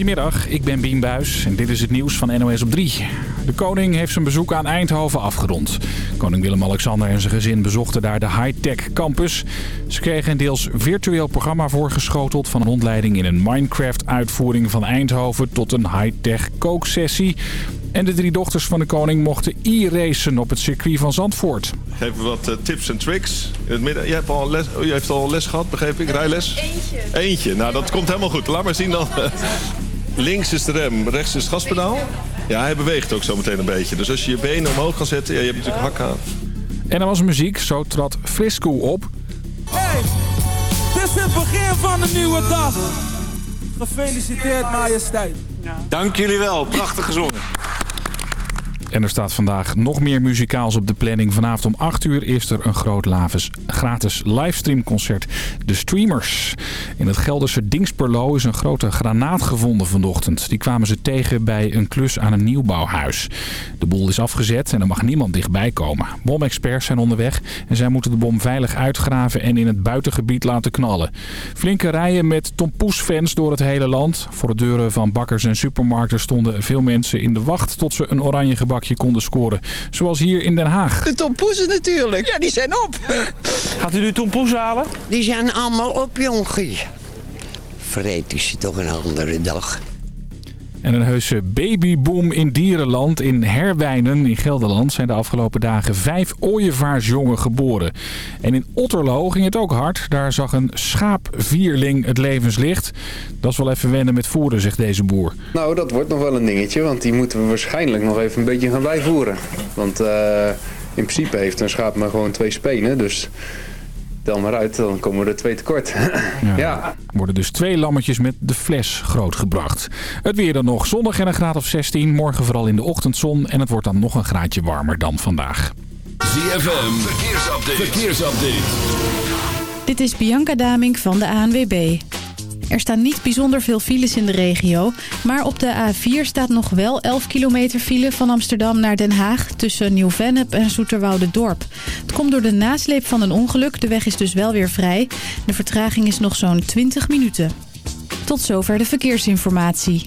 Goedemiddag, ik ben Bien Buis en dit is het nieuws van NOS op 3. De koning heeft zijn bezoek aan Eindhoven afgerond. Koning Willem-Alexander en zijn gezin bezochten daar de high-tech campus. Ze kregen een deels virtueel programma voorgeschoteld... van een rondleiding in een Minecraft-uitvoering van Eindhoven... tot een high-tech kooksessie. En de drie dochters van de koning mochten e-racen op het circuit van Zandvoort. Geven wat uh, tips en tricks. In het midden, je, hebt al les, oh, je heeft al les gehad, begreep ik? Rijles? Eentje. Eentje. Nou, dat komt helemaal goed. Laat maar zien dan. Links is de rem, rechts is het gaspedaal. Ja, hij beweegt ook zo meteen een beetje. Dus als je je benen omhoog kan zetten, ja, je hebt natuurlijk hakken aan. En er was muziek, zo trad Frisco op. Hey, dit is het begin van een nieuwe dag. Gefeliciteerd, majesteit. Dank jullie wel, prachtig gezongen. En er staat vandaag nog meer muzikaals op de planning. Vanavond om 8 uur is er een groot laves, gratis livestreamconcert. De Streamers. In het Gelderse Dingsperlo is een grote granaat gevonden vanochtend. Die kwamen ze tegen bij een klus aan een nieuwbouwhuis. De boel is afgezet en er mag niemand dichtbij komen. Bomexperts zijn onderweg en zij moeten de bom veilig uitgraven en in het buitengebied laten knallen. Flinke rijen met tompoesfans door het hele land. Voor de deuren van bakkers en supermarkten stonden veel mensen in de wacht tot ze een oranje gebak konden scoren. Zoals hier in Den Haag. De tompoesen natuurlijk. Ja, die zijn op. Gaat u nu tompoes halen? Die zijn allemaal op, jongie. Vreet is toch een andere dag. En een heuse babyboom in dierenland. In Herwijnen in Gelderland zijn de afgelopen dagen vijf ooievaarsjongen geboren. En in Otterlo ging het ook hard. Daar zag een schaapvierling het levenslicht. Dat is wel even wennen met voeren, zegt deze boer. Nou, dat wordt nog wel een dingetje. Want die moeten we waarschijnlijk nog even een beetje gaan bijvoeren. Want uh, in principe heeft een schaap maar gewoon twee spenen. Dus tel maar uit, dan komen we er twee tekort. ja. ja. Worden dus twee lammetjes met de fles grootgebracht. Het weer dan nog. Zondag en een graad of 16. Morgen vooral in de ochtendzon. En het wordt dan nog een graadje warmer dan vandaag. ZFM, verkeersupdate. verkeersupdate. Dit is Bianca Daming van de ANWB. Er staan niet bijzonder veel files in de regio. Maar op de A4 staat nog wel 11 kilometer file van Amsterdam naar Den Haag... tussen Nieuw-Vennep en Dorp. Het komt door de nasleep van een ongeluk. De weg is dus wel weer vrij. De vertraging is nog zo'n 20 minuten. Tot zover de verkeersinformatie.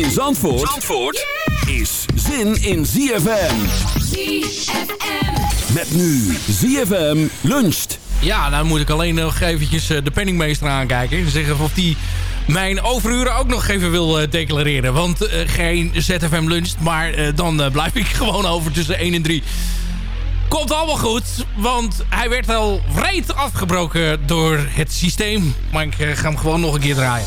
In Zandvoort, Zandvoort is zin in ZFM. ZFM. Met nu ZFM luncht. Ja, nou moet ik alleen nog eventjes de penningmeester aankijken. En zeggen of die mijn overuren ook nog even wil uh, declareren. Want uh, geen ZFM luncht, maar uh, dan blijf ik gewoon over tussen 1 en 3. Komt allemaal goed, want hij werd al wreed afgebroken door het systeem. Maar ik ga hem gewoon nog een keer draaien.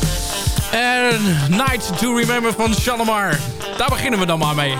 En Night to Remember van Shalimar. Daar beginnen we dan maar mee.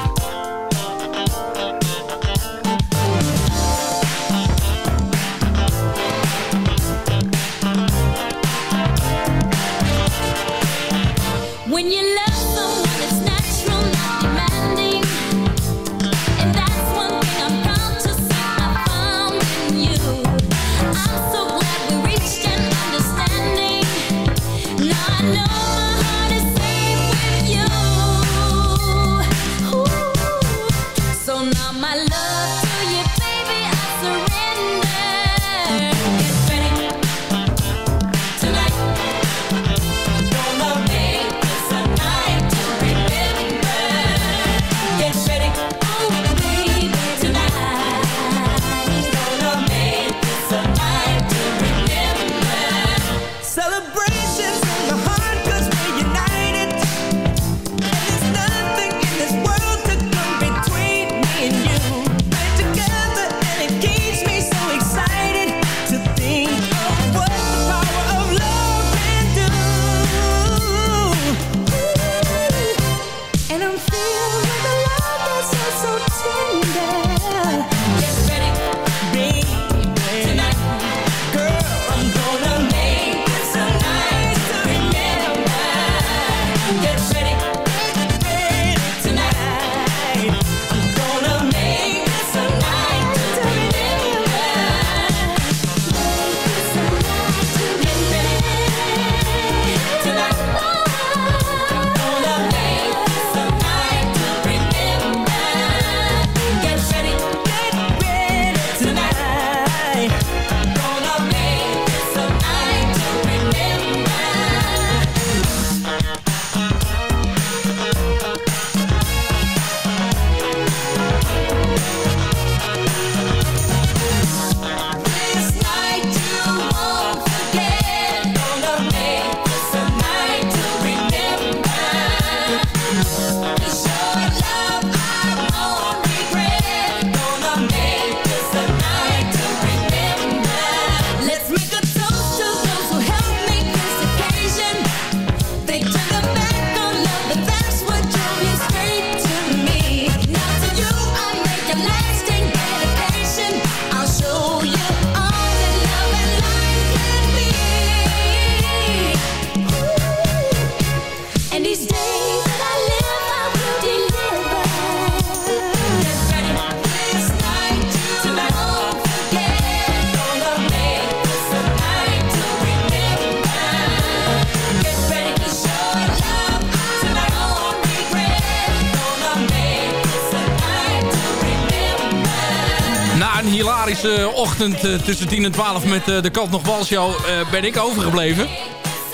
Eh, tussen 10 en 12 met eh, de Kant nog Wal show eh, ben ik overgebleven.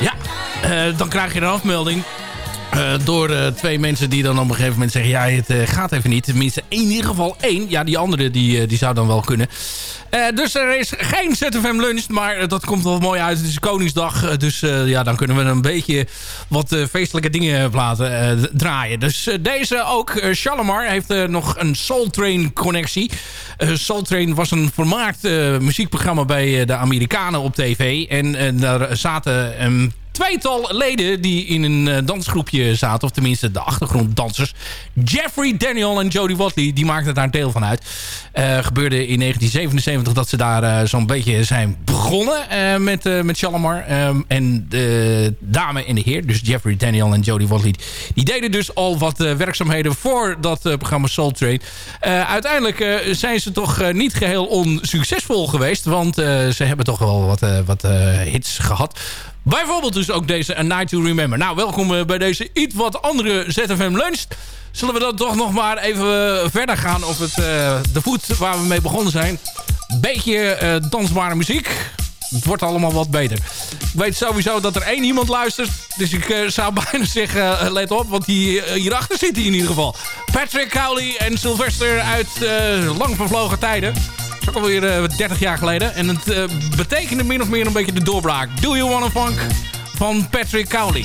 Ja, dan krijg je een afmelding. door twee mensen die dan op een gegeven moment zeggen... ja, het gaat even niet. Tenminste, in ieder geval één. Ja, die andere die, die zou dan wel kunnen. Eh, dus er is geen ZFM lunch, maar eh, dat komt wel mooi uit. Het is Koningsdag, eh, dus ja, dan kunnen we een beetje wat feestelijke dingen platen, d- draaien. Dus deze ook, Shalimar, heeft nog een Soul Train connectie. Soul Train was een vermaakt muziekprogramma bij de Amerikanen op tv. En daar zaten een tweetal leden die in een eh, dansgroepje zaten. Of tenminste de achtergronddansers. Jeffrey Daniel en Jodie Watley, die maakten daar deel van uit. Eh, gebeurde in 1977 dat ze daar eh, zo'n beetje zijn begonnen met, met. Ehm, en de dame en de heer, dus Jeffrey Daniel en Jodie Watley... die deden dus al wat werkzaamheden voor dat programma Soul Train. Uiteindelijk zijn ze toch niet geheel onsuccesvol geweest. Want ze hebben toch wel wat, wat hits gehad. Bijvoorbeeld dus ook deze A Night to Remember. Nou, welkom eh, bij deze iets wat andere ZFM Lunch. Zullen we dan toch nog maar even eh, verder gaan op het, eh, de voet waar we mee begonnen zijn. Beetje dansbare muziek. Het wordt allemaal wat beter. Ik weet sowieso dat er één iemand luistert. Dus ik zou bijna zeggen, let op. Want die, eh, hierachter zit hij in ieder geval. Patrick Cowley en Sylvester uit lang vervlogen tijden. Dat is ook alweer eh, 30 jaar geleden. En het eh, betekende min of meer een beetje de doorbraak. Do You Wanna Funk van Patrick Cowley.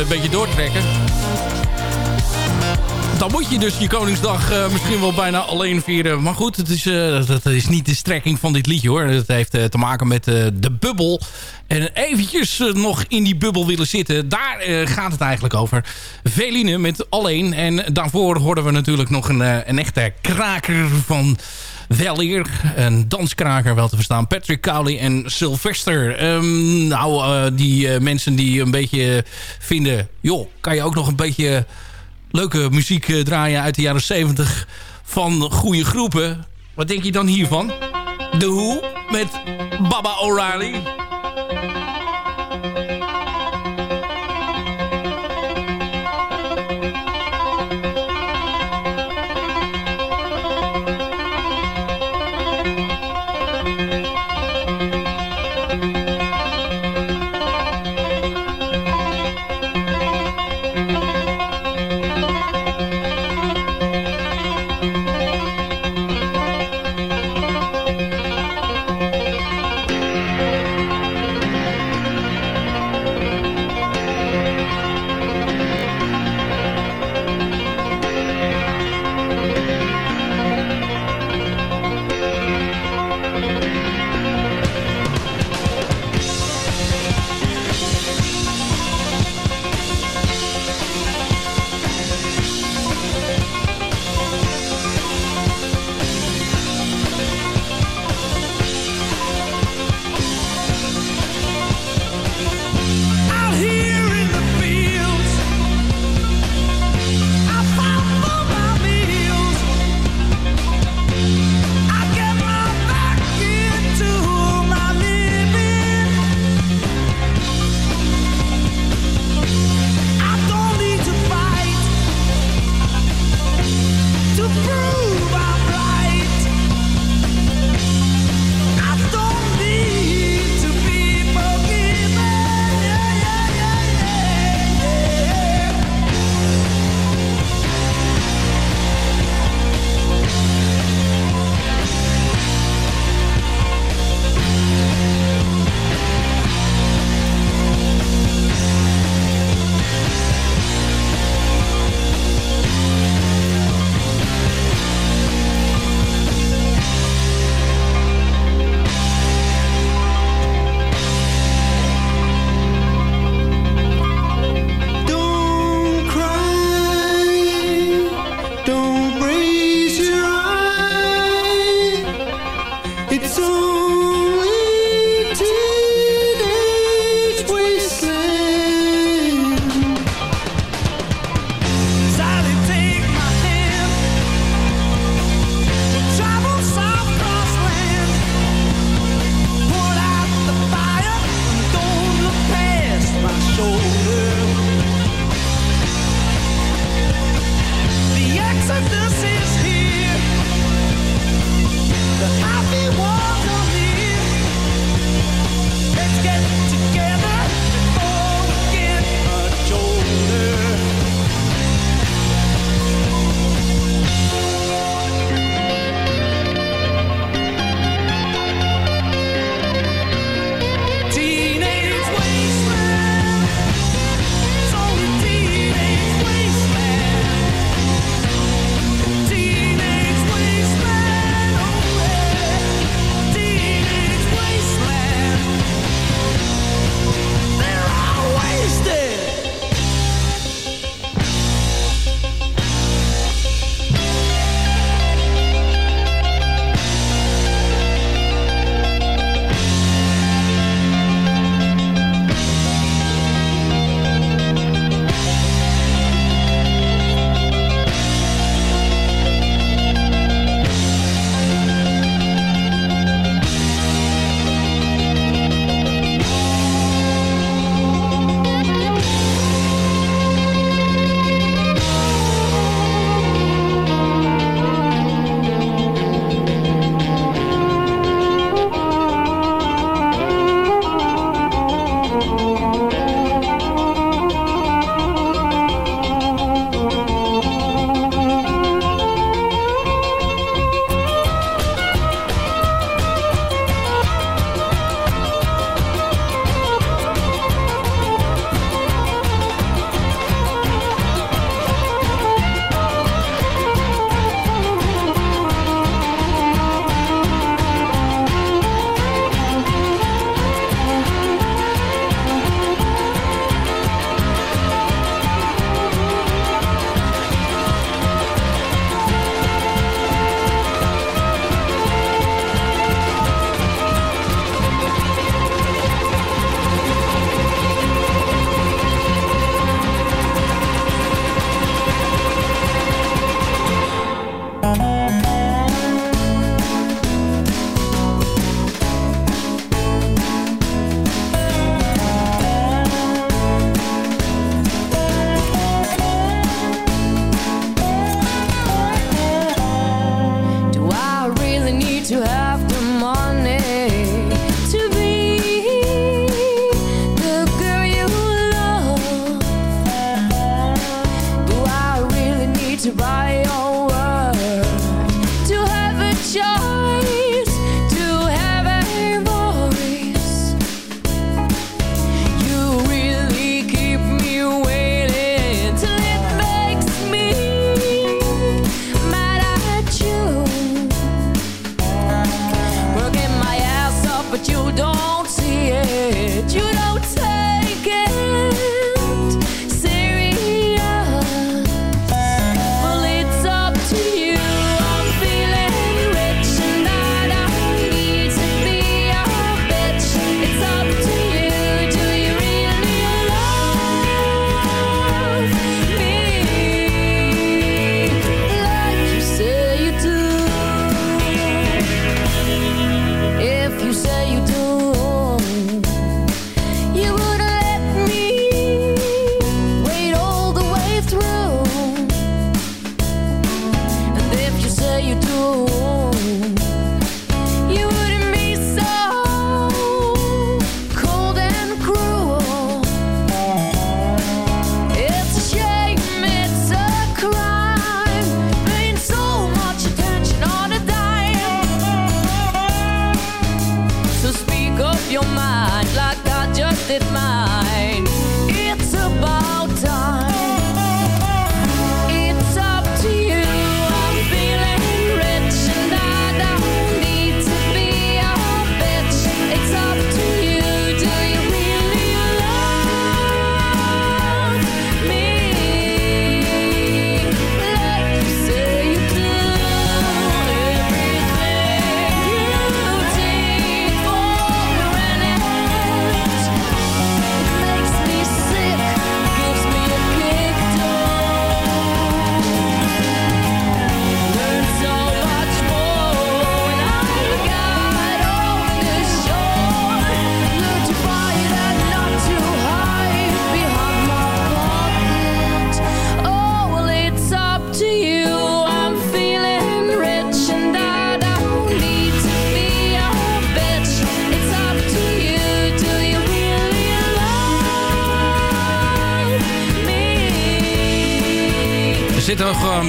Een beetje doortrekken. Dan moet je dus je Koningsdag eh, misschien wel bijna alleen vieren. Maar goed, het is, eh, dat is niet de strekking van dit liedje hoor. Het heeft eh, te maken met eh, de bubbel. En eventjes eh, nog in die bubbel willen zitten. Daar eh, gaat het eigenlijk over. Veline met Alleen. En daarvoor hoorden we natuurlijk nog een, eh, een echte kraker van... Wel eer, een danskraker wel te verstaan. Patrick Cowley en Sylvester. Ehm, nou, eh, die eh, mensen die een beetje vinden... joh, kan je ook nog een beetje leuke muziek eh, draaien uit de jaren 70 van goede groepen. Wat denk je dan hiervan? The Who met Baba O'Reilly.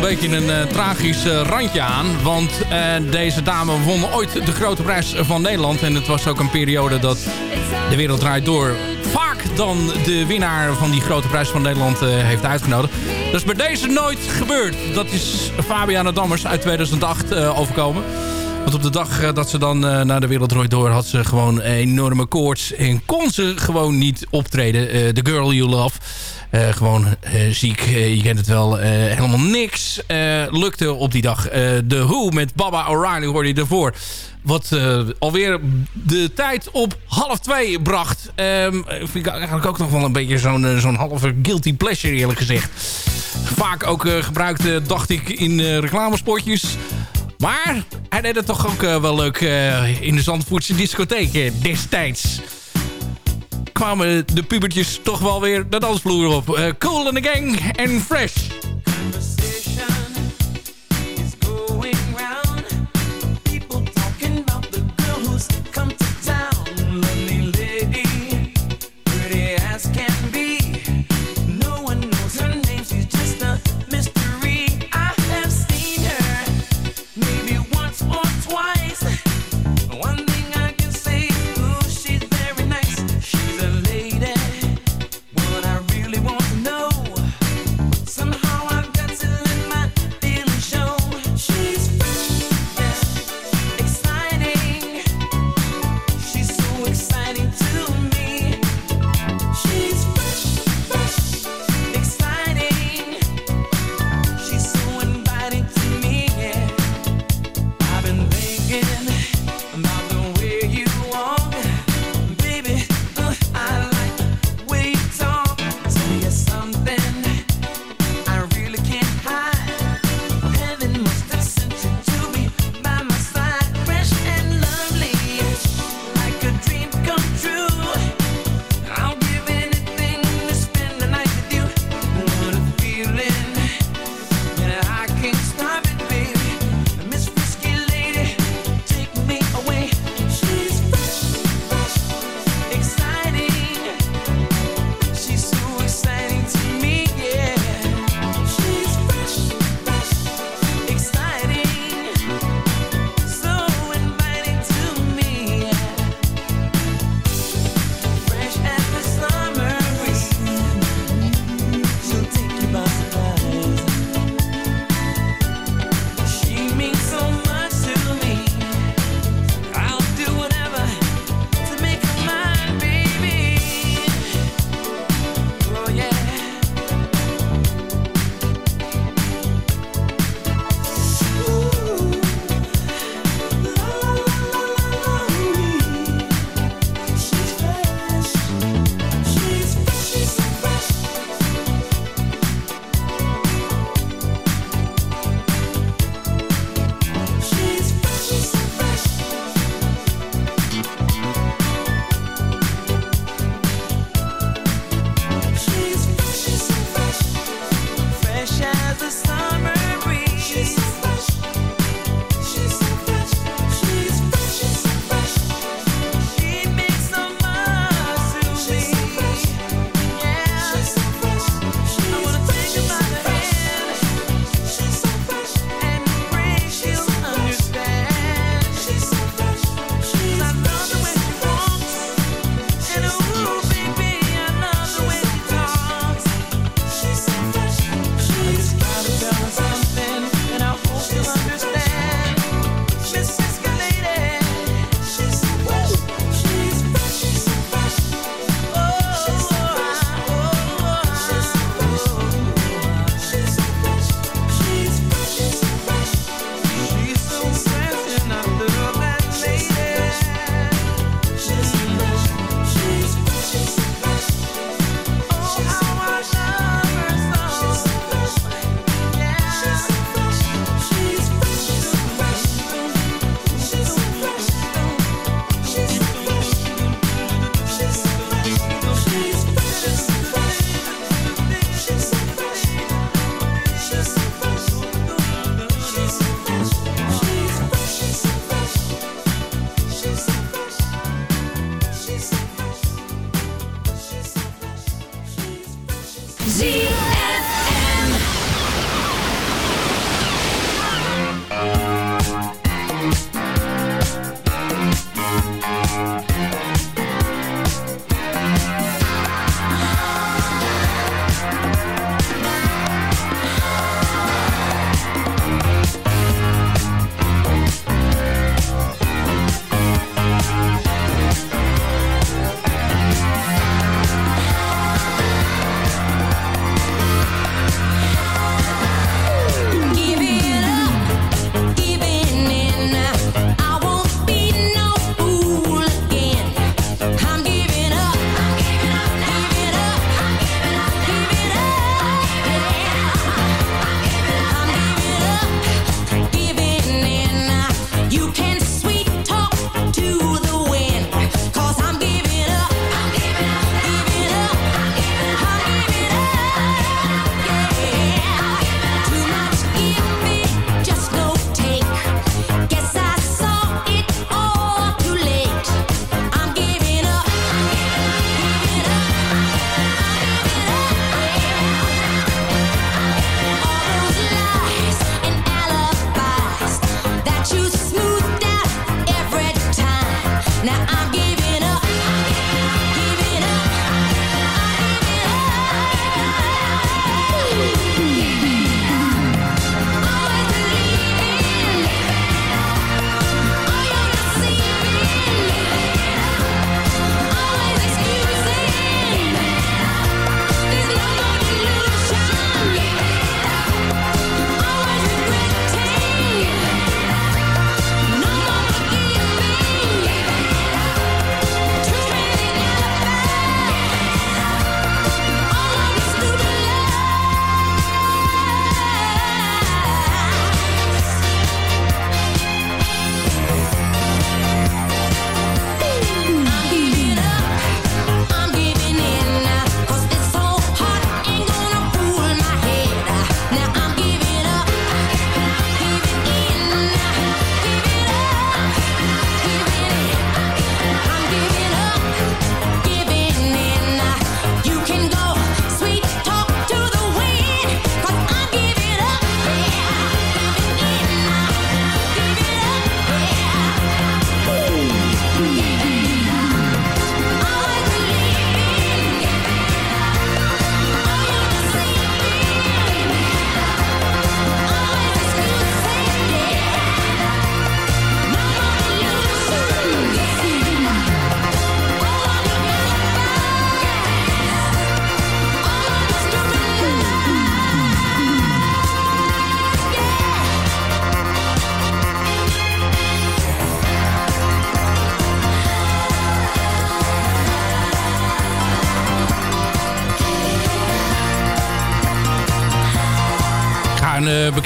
Beetje een eh, tragisch eh, randje aan. Want eh, deze dame won ooit de grote prijs van Nederland. En het was ook een periode dat de wereld draait door. Vaak dan de winnaar van die grote prijs van Nederland heeft uitgenodigd. Dat is bij deze nooit gebeurd. Dat is Fabiana Dammers uit 2008 eh, overkomen. Want op de dag dat ze dan naar de wereld door... had ze gewoon enorme koorts. En kon ze gewoon niet optreden. The Girl You Love. Eh, gewoon eh, ziek, eh, je kent het wel. helemaal niks lukte op die dag. De Who met Baba O'Reilly hoorde je ervoor. Wat alweer de tijd op half twee bracht. Ehm, vind ik eigenlijk ook nog wel een beetje zo'n zo'n halve guilty pleasure eerlijk gezegd. Vaak ook gebruikt, dacht ik, in reclamespotjes. Maar hij deed het toch ook wel leuk in de Zandvoortse discotheek destijds kwamen de pubertjes toch wel weer de dansvloer op. Eh, cool in the gang en fresh.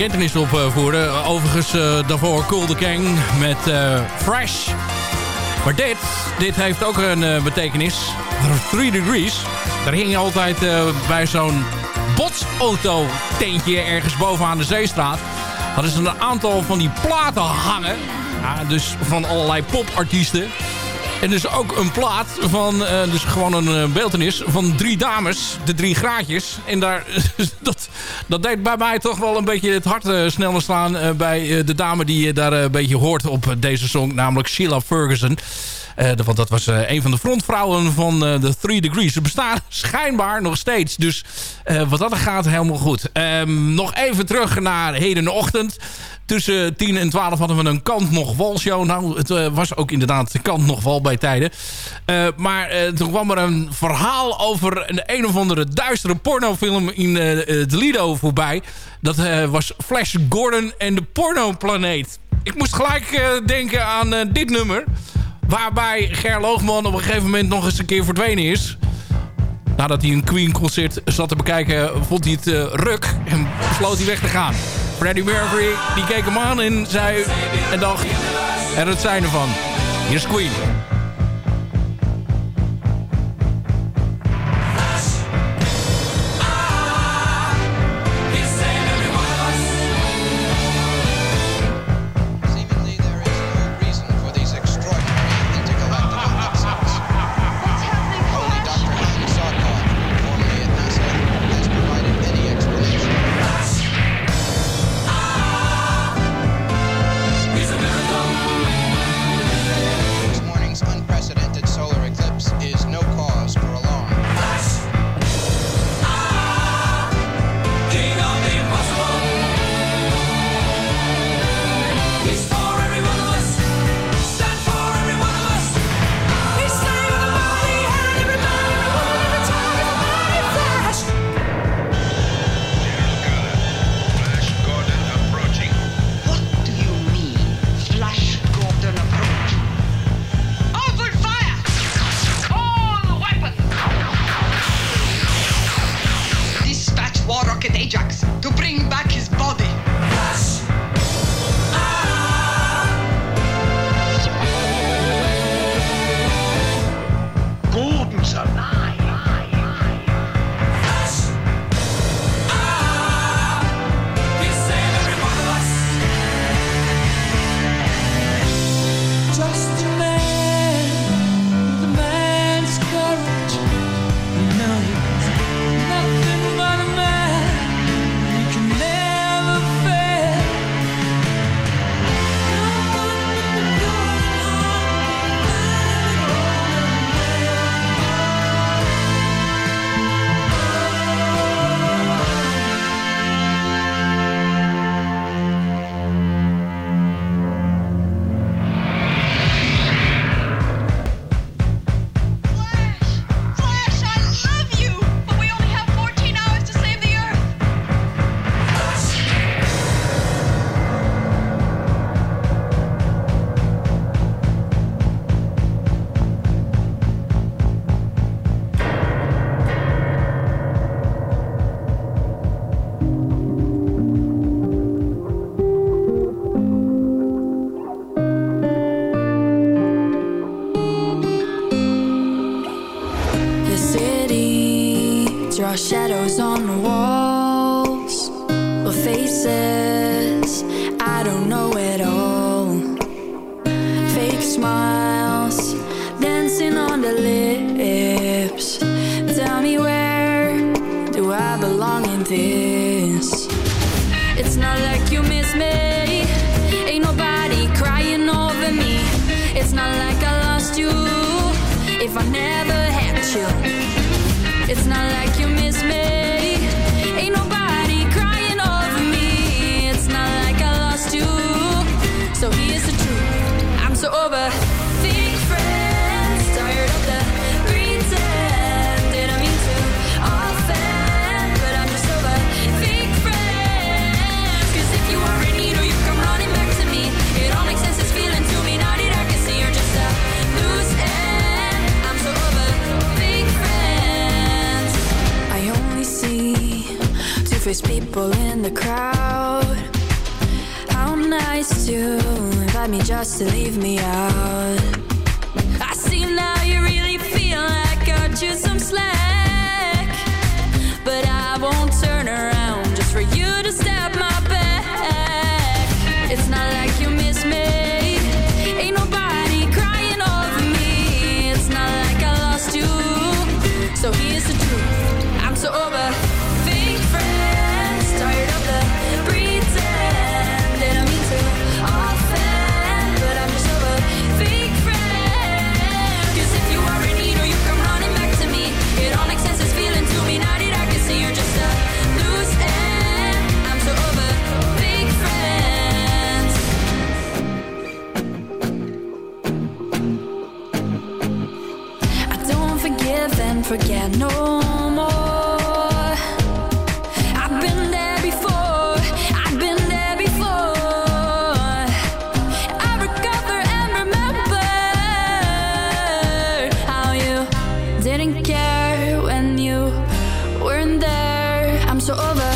Bekentenis opvoeren. Overigens eh, daarvoor Cool the Gang met eh, Fresh. Maar dit, dit heeft ook een eh, betekenis. 3 degrees. Daar hing je altijd bij zo'n botsauto tentje ergens bovenaan de zeestraat. Hadden ze een aantal van die platen hangen. Ja, dus van allerlei popartiesten. En dus ook een plaat van, dus gewoon een eh, beeltenis van drie dames, de drie graadjes. En daar, dat, dat deed bij mij toch wel een beetje het hart eh, sneller slaan eh, bij eh, de dame die je daar een beetje hoort op deze song, namelijk Sheila Ferguson. Eh, want dat was eh, een van de frontvrouwen van eh, de Three Degrees. Ze bestaan schijnbaar nog steeds. Dus wat dat gaat, helemaal goed. Ehm, nog even terug naar hedenochtend. Tussen 10 en 12 hadden we een kant nog wal show. Nou, het was ook inderdaad de kant nog wal bij tijden. Maar toen kwam er een verhaal over een een of andere duistere pornofilm in de Lido voorbij. Dat was Flash Gordon en de pornoplaneet. Ik moest gelijk denken aan dit nummer. Waarbij Ger Loogman op een gegeven moment nog eens een keer verdwenen is. Nadat hij een Queen-concert zat te bekijken, vond hij het eh, ruk en besloot hij weg te gaan. Freddie Mercury die keek hem aan en zei en dacht, er het zijn ervan. Hier is Queen. If I never had you. Two-faced people in the crowd. How nice to invite me just to leave me out. I see now you really feel like I cut you some slack. But I won't turn around forget no more. I've been there before. I've been there before. I recover and remember how you didn't care when you weren't there. I'm so over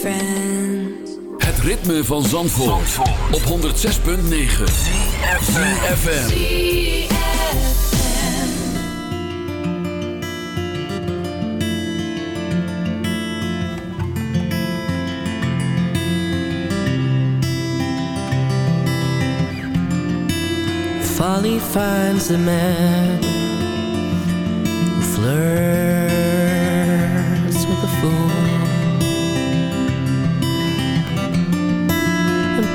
friends. Het ritme van Zandvoort, op 106.9 FM. Folly finds the man who flirts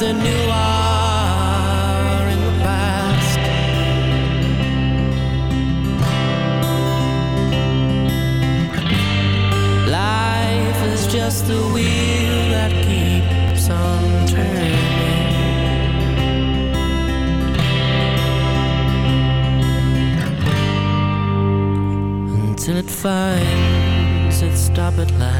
the new are in the past Life is just wheel that keeps on turning until it finds its stop at last.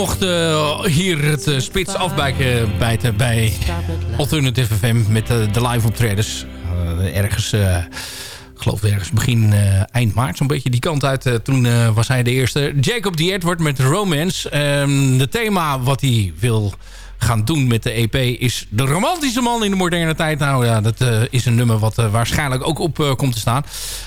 Mocht eh, hier het eh, spits afbijten bijten bij Alternative FM met eh, de live optredens. Ergens, eh, ik geloof ergens begin eind maart, zo'n beetje die kant uit. Toen was hij de eerste. Jacob D. Edward met Romance. Ehm de thema wat hij wil gaan doen met de EP is de romantische man in de moderne tijd. Nou ja, dat eh, is een nummer wat eh, waarschijnlijk ook op eh, komt te staan.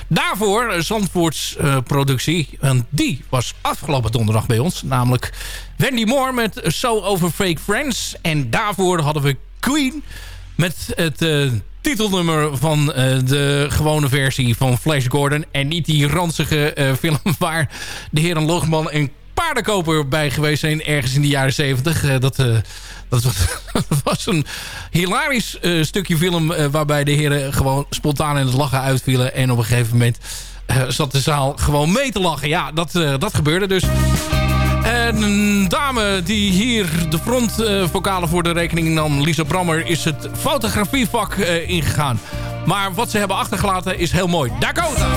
Daarvoor Zandvoorts productie. En die was afgelopen donderdag bij ons. Namelijk Wendy Moore met So Over Fake Friends. En daarvoor hadden we Queen met het titelnummer van de gewone versie van Flash Gordon. En niet die ranzige film waar de heren Logman en paardenkoper bij geweest zijn ergens in de jaren 70. Eh, dat, dat, was, een hilarisch eh, stukje film eh, waarbij de heren gewoon spontaan in het lachen uitvielen. En op een gegeven moment eh, zat de zaal gewoon mee te lachen. Ja, dat, dat gebeurde dus. En een dame die hier de frontvokalen voor de rekening nam, Lisa Brammer, is het fotografievak ingegaan. Maar wat ze hebben achtergelaten is heel mooi. Dakota!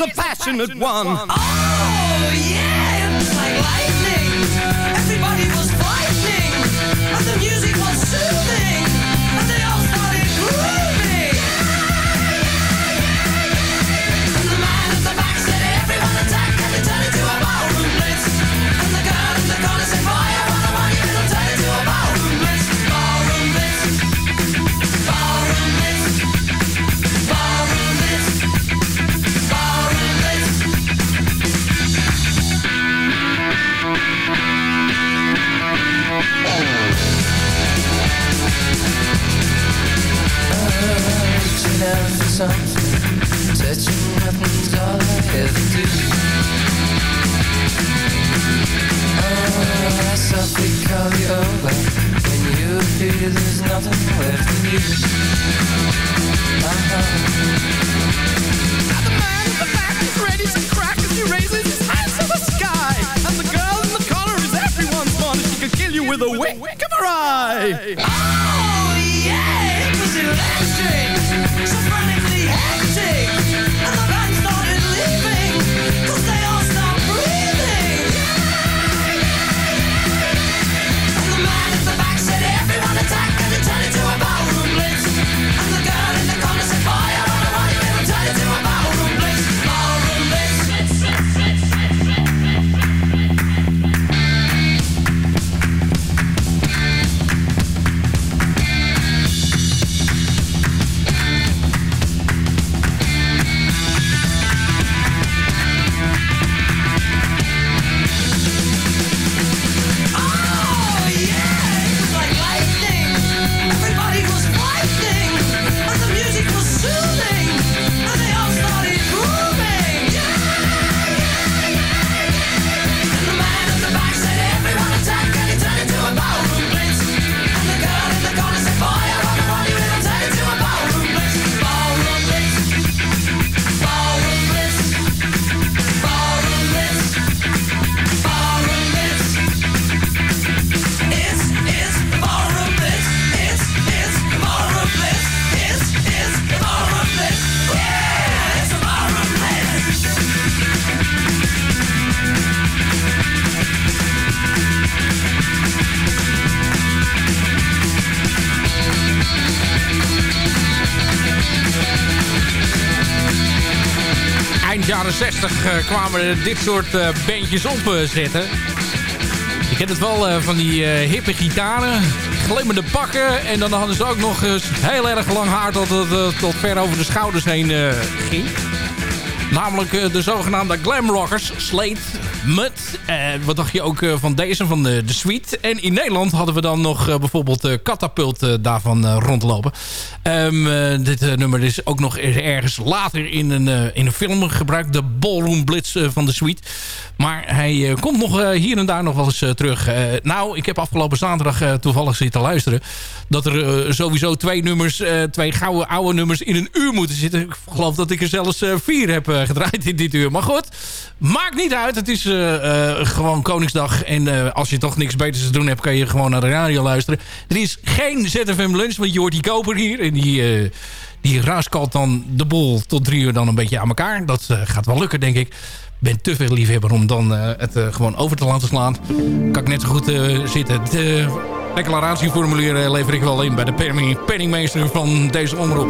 The passionate one. Oh, yeah, it was like lightning. Everybody was frightening, and the music There's nothing left for you. Uh-huh. Now the man in the back is ready to crack as he raises his hands to the sky. And the girl in the corner is everyone's fun. She could kill you with a wink of her eye. Oh, yeah, it was electric. So kwamen er dit soort eh, bandjes opzetten. Je kent het wel eh, van die eh, hippe gitaren, glimmende pakken. En dan hadden ze ook nog heel erg lang haar tot, tot, tot- ver over de schouders heen eh, ging. Namelijk eh, de zogenaamde glamrockers, Slate, Mud. Eh, wat dacht je ook eh, van deze, van de, de Suite. En in Nederland hadden we dan nog eh, bijvoorbeeld de Catapult eh, daarvan eh, rondlopen. Ehm, eh, dit eh, nummer is ook nog er- ergens later in een, eh, in een film gebruikt. De Ballroom Blitz eh, van de Suite. Maar hij eh, komt nog eh, hier en daar nog wel eens eh, terug. Eh, nou, ik heb afgelopen zaterdag eh, toevallig zitten luisteren. Dat er eh, sowieso twee nummers, eh, twee gouden oude nummers in een uur moeten zitten. Ik geloof dat ik er zelfs eh, vier heb eh, gedraaid in dit uur. Maar goed, maakt niet uit. Het is eh, eh, gewoon Koningsdag. En eh, als je toch niks beters te doen hebt, kan je gewoon naar de radio luisteren. Er is geen ZFM lunch, want je die koper hier. En die... eh, die raaskalt dan de boel tot drie uur dan een beetje aan elkaar. Dat eh, gaat wel lukken, denk ik ben te veel liefhebber om dan eh, het eh, gewoon over te laten slaan. Kan ik net zo goed eh, zitten. De declaratieformulier eh, lever ik wel in bij de penning- penningmeester van deze omroep.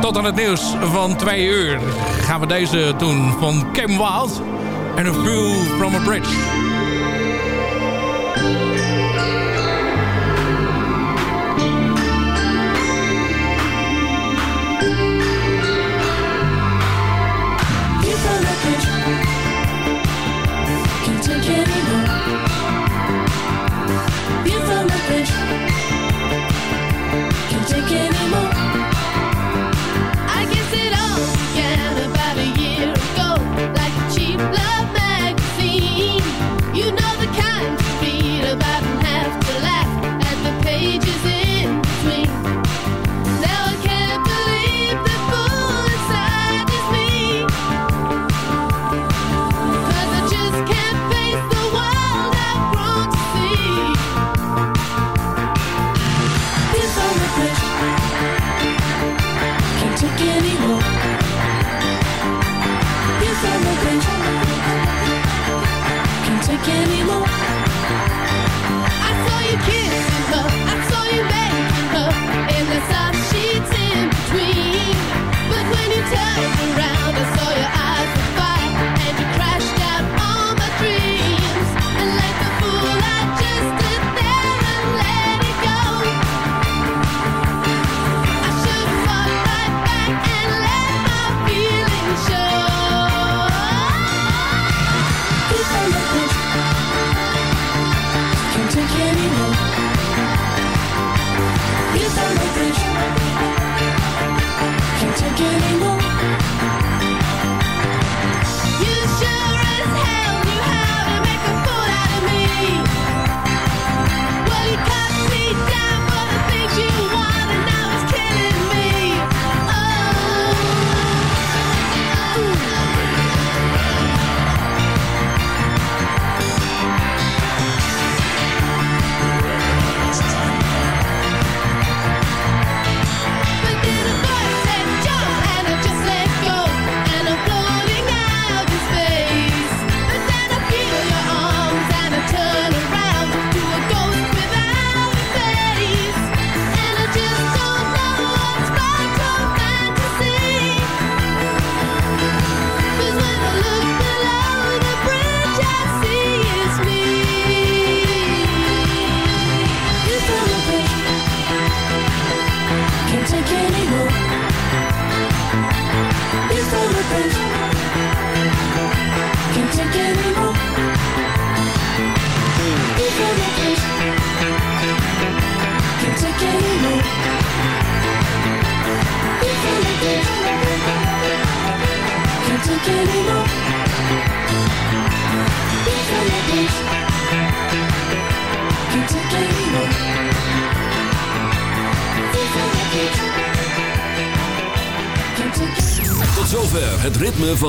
Tot aan het nieuws van twee uur gaan we deze doen van Cam Wild en A View from a Bridge.